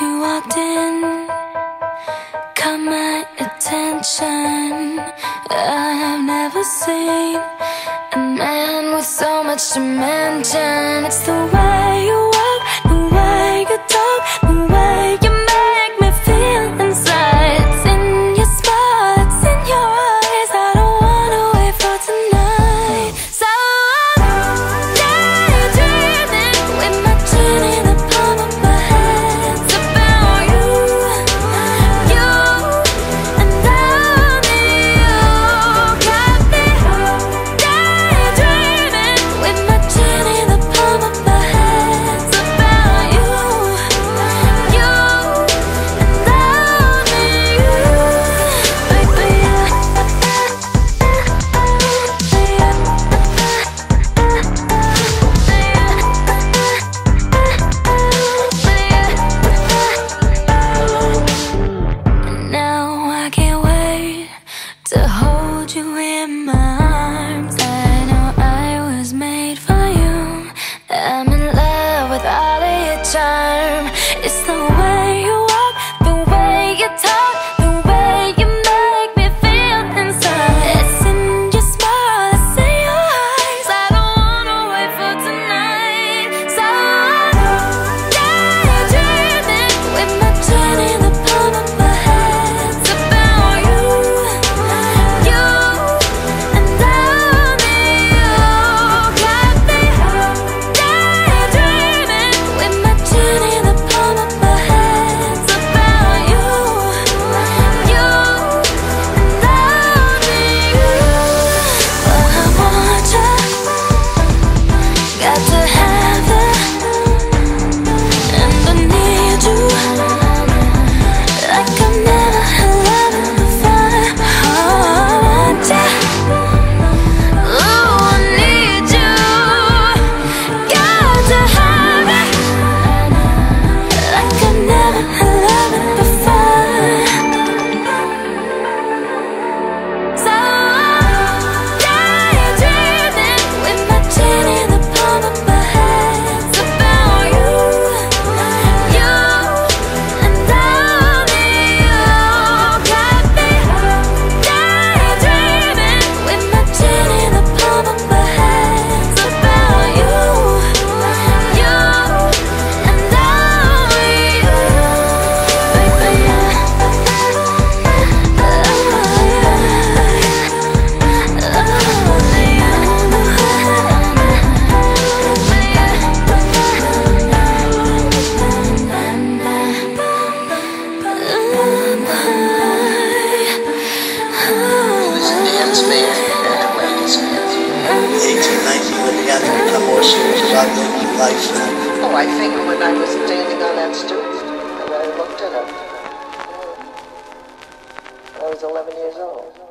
You walked in, caught my attention. I have never seen a man with so much dimension. It's the It's the way life. Oh, I think when I was standing on that stoop, I looked at him. I was 11 years old.